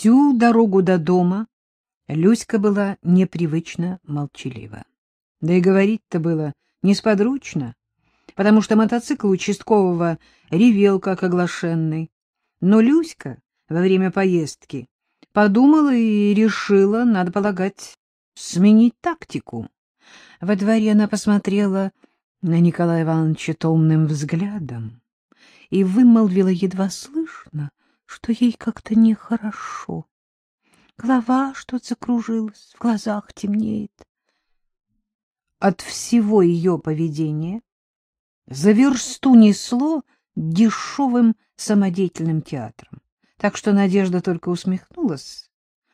Всю дорогу до дома Люська была непривычно молчалива. Да и говорить-то было несподручно, потому что мотоцикл участкового ревел, как оглашенный. Но Люська во время поездки подумала и решила, надо полагать, сменить тактику. Во дворе она посмотрела на Николая Ивановича томным взглядом и вымолвила едва слышно, что ей как-то нехорошо. Голова что-то закружилась, в глазах темнеет. От всего ее поведения за версту несло дешевым самодеятельным театром, так что Надежда только усмехнулась.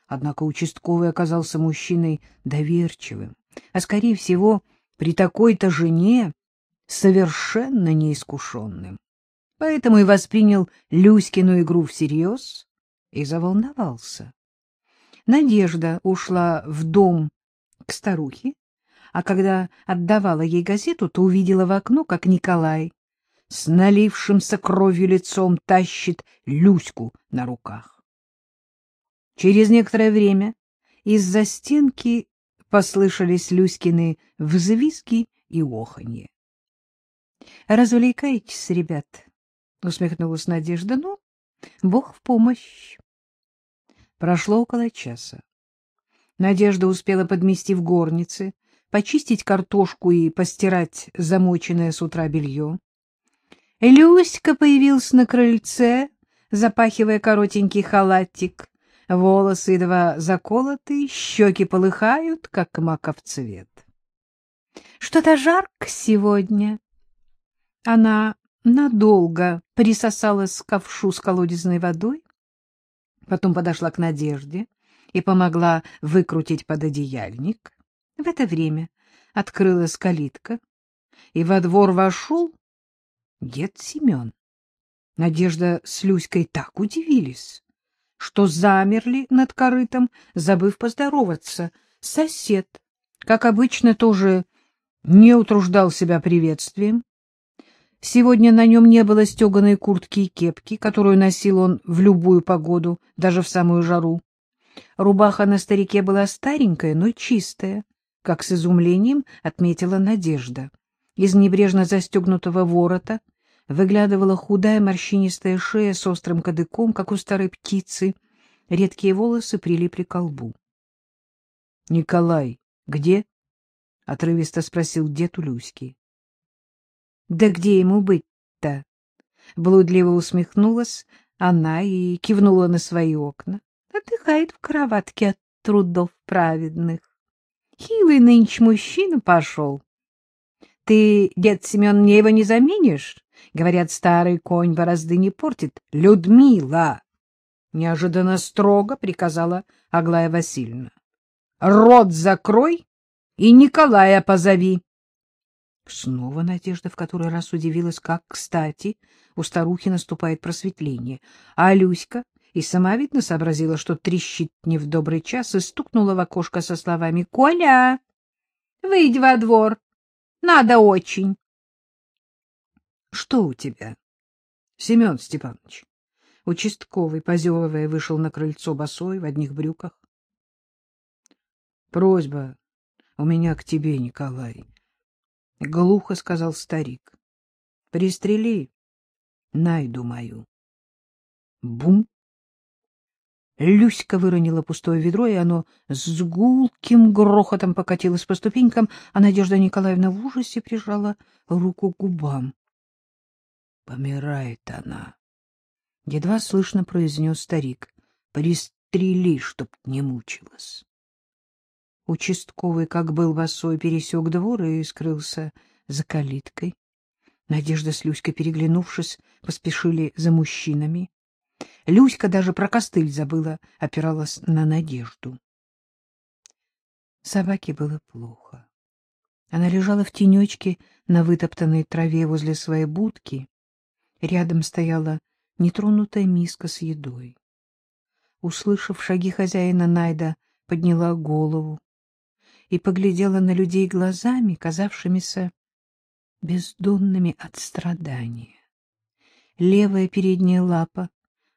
Однако участковый оказался мужчиной доверчивым, а, скорее всего, при такой-то жене совершенно неискушенным. Поэтому и воспринял Люськину игру всерьез и заволновался. Надежда ушла в дом к старухе, а когда отдавала ей газету, то увидела в окно, как Николай с налившимся кровью лицом тащит Люську на руках. Через некоторое время из-за стенки послышались Люськины взвизги и оханье. — Развлекайтесь, ребят, — усмехнулась Надежда. — Ну, Бог в помощь. Прошло около часа. Надежда успела подмести в горнице, почистить картошку и постирать замоченное с утра белье. Люська появился на крыльце, запахивая коротенький халатик. Волосы едва заколоты, щеки полыхают, как маков цвет. — Что-то жарко сегодня. Она надолго присосалась к ковшу с колодезной водой, потом подошла к Надежде и помогла выкрутить пододеяльник. В это время открылась калитка, и во двор вошел дед Семен. Надежда с Люськой так удивились, что замерли над корытом, забыв поздороваться. Сосед, как обычно, тоже не утруждал себя приветствием. Сегодня на нем не было стеганой куртки и кепки, которую носил он в любую погоду, даже в самую жару. Рубаха на старике была старенькая, но чистая, как с изумлением отметила Надежда. Из небрежно застегнутого ворота выглядывала худая морщинистая шея с острым кадыком, как у старой птицы. Редкие волосы прилипли к лбу. — Николай, где? — отрывисто спросил дед у Люськи. Да где ему быть-то? Блудливо усмехнулась она и кивнула на свои окна. Отдыхает в кроватке от трудов праведных. Хилый нынче мужчина пошел. Ты, дед Семен, мне его не заменишь? Говорят, старый конь борозды не портит. Людмила! Неожиданно строго приказала Аглая Васильевна. Рот закрой и Николая позови. Снова Надежда в который раз удивилась, как, кстати, у старухи наступает просветление. А Люська и сама, видно, сообразила, что трещит не в добрый час, и стукнула в окошко со словами «Коля, выйди во двор, надо очень». «Что у тебя?» «Семен Степанович». Участковый, позевывая, вышел на крыльцо босой в одних брюках. «Просьба у меня к тебе, Николай». — глухо сказал старик. — Пристрели найду мою. Бум! Люська выронила пустое ведро, и оно с гулким грохотом покатилось по ступенькам, а Надежда Николаевна в ужасе прижала руку к губам. — Помирает она, — едва слышно произнес старик. — Пристрели, чтоб не мучилась. Участковый, как был босой, пересек двор и скрылся за калиткой. Надежда с Люськой, переглянувшись, поспешили за мужчинами. Люська даже про костыль забыла, опиралась на Надежду. Собаке было плохо. Она лежала в тенечке на вытоптанной траве возле своей будки. Рядом стояла нетронутая миска с едой. Услышав шаги хозяина, Найда подняла голову и поглядела на людей глазами, казавшимися бездонными от страдания. Левая передняя лапа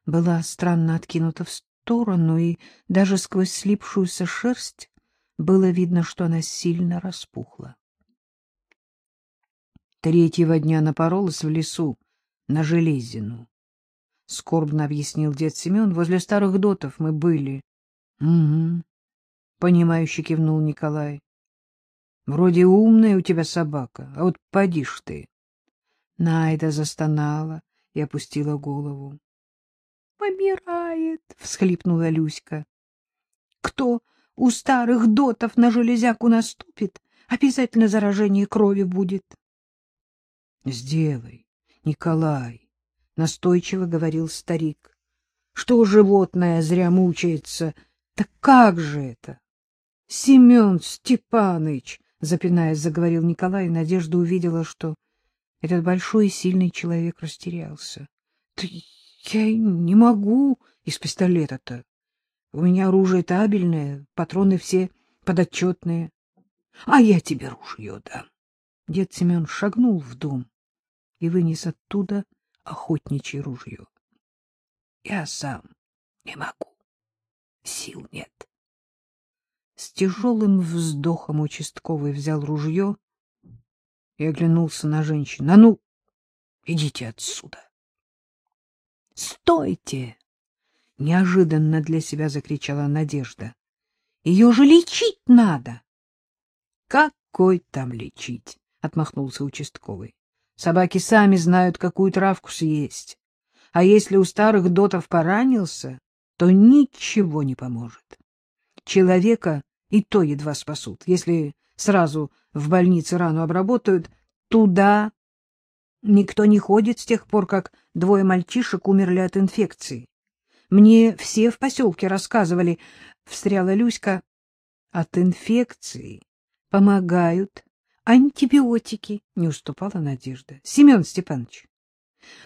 была странно откинута в сторону, и даже сквозь слипшуюся шерсть было видно, что она сильно распухла. Третьего дня напоролась в лесу на железину. Скорбно объяснил дед Семен. Возле старых дотов мы были. — Угу. — понимающе кивнул Николай. — Вроде умная у тебя собака, а вот поди ж ты. Найда застонала и опустила голову. — Помирает, — всхлипнула Люська. — Кто у старых дотов на железяку наступит, обязательно заражение крови будет. — Сделай, Николай, — настойчиво говорил старик. — Что животное зря мучается? Так как же это? — Семен Степаныч, — запинаясь, заговорил Николай, и Надежда увидела, что этот большой и сильный человек растерялся. — Я не могу из пистолета-то. У меня оружие табельное, патроны все подотчетные. А я тебе ружье дам. Дед Семен шагнул в дом и вынес оттуда охотничье ружье. Я сам не могу. Сил нет. С тяжелым вздохом участковый взял ружье и оглянулся на женщину. — А ну, идите отсюда! — Стойте! — неожиданно для себя закричала Надежда. — Ее же лечить надо! — Какой там лечить? — отмахнулся участковый. — Собаки сами знают, какую травку съесть. А если у старых дотов поранился, то ничего не поможет. Человека и то едва спасут, если сразу в больнице рану обработают, туда никто не ходит с тех пор, как двое мальчишек умерли от инфекции. Мне все в поселке рассказывали, — встряла Люська, — от инфекции помогают антибиотики, — не уступала Надежда. — Семен Степанович,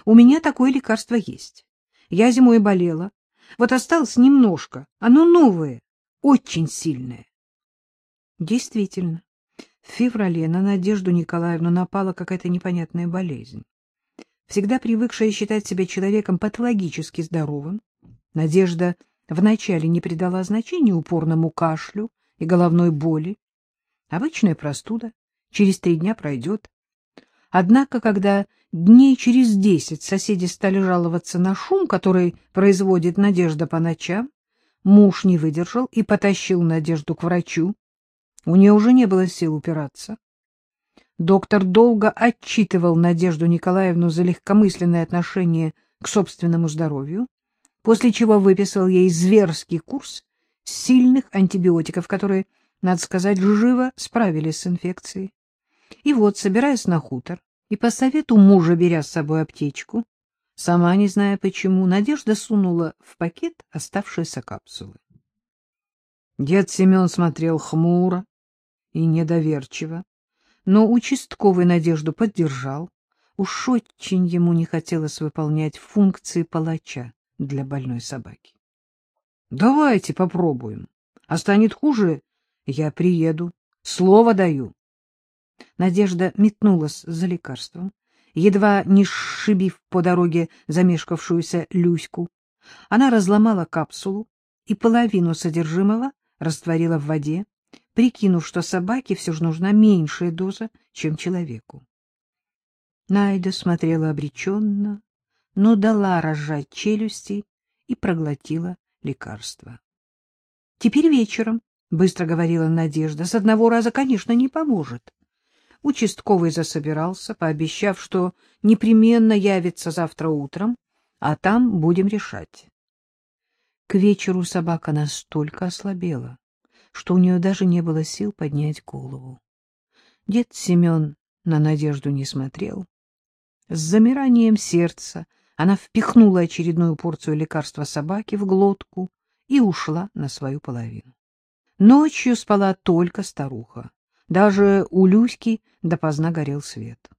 у меня такое лекарство есть. Я зимой болела, вот осталось немножко, оно новое, очень сильное. Действительно, в феврале на Надежду Николаевну напала какая-то непонятная болезнь. Всегда привыкшая считать себя человеком патологически здоровым, Надежда вначале не придала значения упорному кашлю и головной боли. Обычная простуда через три дня пройдет. Однако, когда дней через десять соседи стали жаловаться на шум, который производит Надежда по ночам, муж не выдержал и потащил Надежду к врачу. У нее уже не было сил упираться. Доктор долго отчитывал Надежду Николаевну за легкомысленное отношение к собственному здоровью, после чего выписал ей зверский курс сильных антибиотиков, которые, надо сказать, живо справились с инфекцией. И вот, собираясь на хутор и по совету мужа беря с собой аптечку, сама не зная почему, Надежда сунула в пакет оставшиеся капсулы. Дед Семен смотрел хмуро, и недоверчиво, но участковый Надежду поддержал. Уж очень ему не хотелось выполнять функции палача для больной собаки. — Давайте попробуем. А станет хуже, я приеду. Слово даю. Надежда метнулась за лекарством, едва не сшибив по дороге замешкавшуюся Люську. Она разломала капсулу и половину содержимого растворила в воде, прикинув, что собаке все же нужна меньшая доза, чем человеку. Найда смотрела обреченно, но дала разжать челюсти и проглотила лекарство. — Теперь вечером, — быстро говорила Надежда, — с одного раза, конечно, не поможет. Участковый засобирался, пообещав, что непременно явится завтра утром, а там будем решать. К вечеру собака настолько ослабела, что у нее даже не было сил поднять голову. Дед Семен на Надежду не смотрел. С замиранием сердца она впихнула очередную порцию лекарства собаки в глотку и ушла на свою половину. Ночью спала только старуха. Даже у Люськи допоздна горел свет.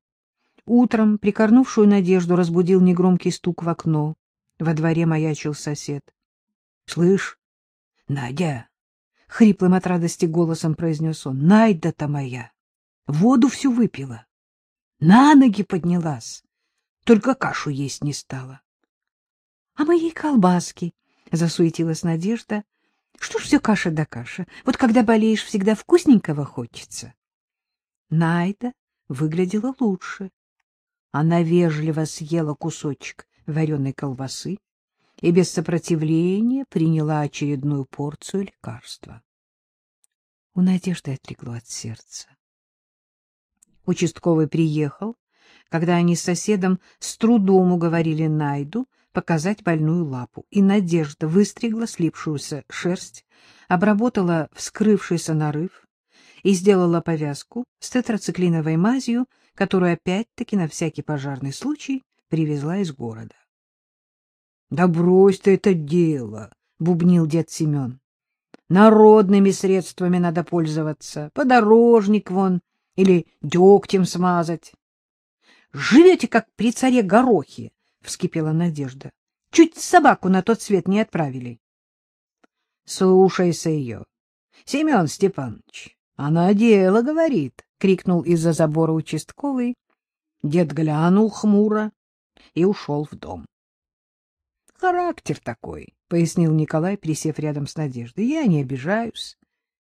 Утром прикорнувшую Надежду разбудил негромкий стук в окно. Во дворе маячил сосед. — Слышь, Надя, — хриплым от радости голосом произнес он. — Найда-то моя! Воду всю выпила. На ноги поднялась. Только кашу есть не стала. — А моей колбаски? — засуетилась Надежда. — Что ж все каша да каша? Вот когда болеешь, всегда вкусненького хочется. Найда выглядела лучше. Она вежливо съела кусочек вареной колбасы и без сопротивления приняла очередную порцию лекарства. У Надежды отлегло от сердца. Участковый приехал, когда они с соседом с трудом уговорили Найду показать больную лапу, и Надежда выстригла слипшуюся шерсть, обработала вскрывшийся нарыв и сделала повязку с тетрациклиновой мазью, которую опять-таки на всякий пожарный случай привезла из города. — Да брось ты это дело, — бубнил дед Семен. — Народными средствами надо пользоваться, подорожник вон или дегтем смазать. — Живете, как при царе Горохе, — вскипела Надежда. — Чуть собаку на тот свет не отправили. — Слушайся ее, Семен Степанович, она дело говорит, — крикнул из-за забора участковый. Дед глянул хмуро и ушел в дом. — Характер такой, — пояснил Николай, присев рядом с Надеждой. — Я не обижаюсь.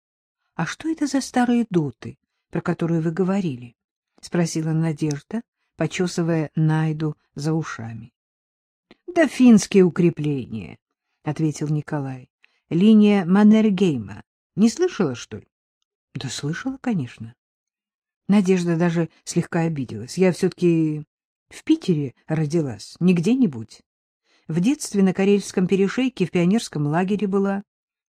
— А что это за старые доты, про которые вы говорили? — спросила Надежда, почесывая Найду за ушами. — Да финские укрепления, — ответил Николай. — Линия Маннергейма. Не слышала, что ли? — Да слышала, конечно. Надежда даже слегка обиделась. Я все-таки в Питере родилась, не где-нибудь. В детстве на Карельском перешейке в пионерском лагере была.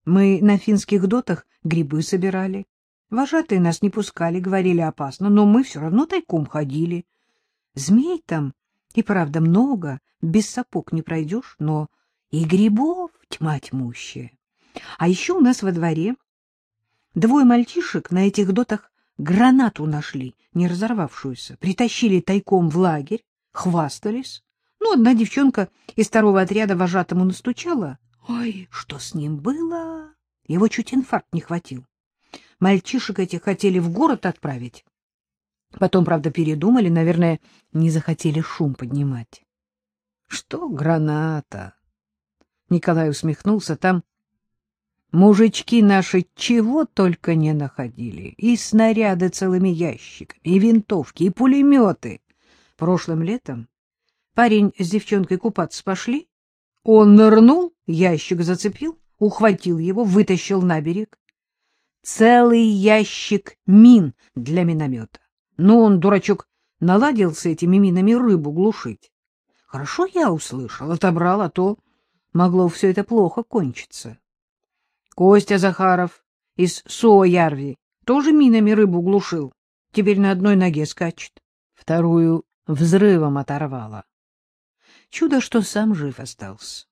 Мы на финских дотах грибы собирали. Вожатые нас не пускали, говорили опасно, но мы все равно тайком ходили. Змей там и правда много, без сапог не пройдешь, но и грибов тьма тьмущая. А еще у нас во дворе двое мальчишек на этих дотах гранату нашли, не разорвавшуюся, притащили тайком в лагерь, хвастались. Ну, одна девчонка из второго отряда вожатому настучала. Ой, что с ним было? Его чуть инфаркт не хватил. Мальчишек этих хотели в город отправить. Потом, правда, передумали, наверное, не захотели шум поднимать. Что граната? Николай усмехнулся. Там мужички наши чего только не находили. И снаряды целыми ящиками, и винтовки, и пулеметы. Прошлым летом Парень с девчонкой купаться пошли. Он нырнул, ящик зацепил, ухватил его, вытащил на берег. Целый ящик мин для миномета. Но он, дурачок, наладился этими минами рыбу глушить. Хорошо я услышал, отобрал, а то могло все это плохо кончиться. Костя Захаров из Суоярви тоже минами рыбу глушил. Теперь на одной ноге скачет. Вторую взрывом оторвала. Чудо, что сам жив остался.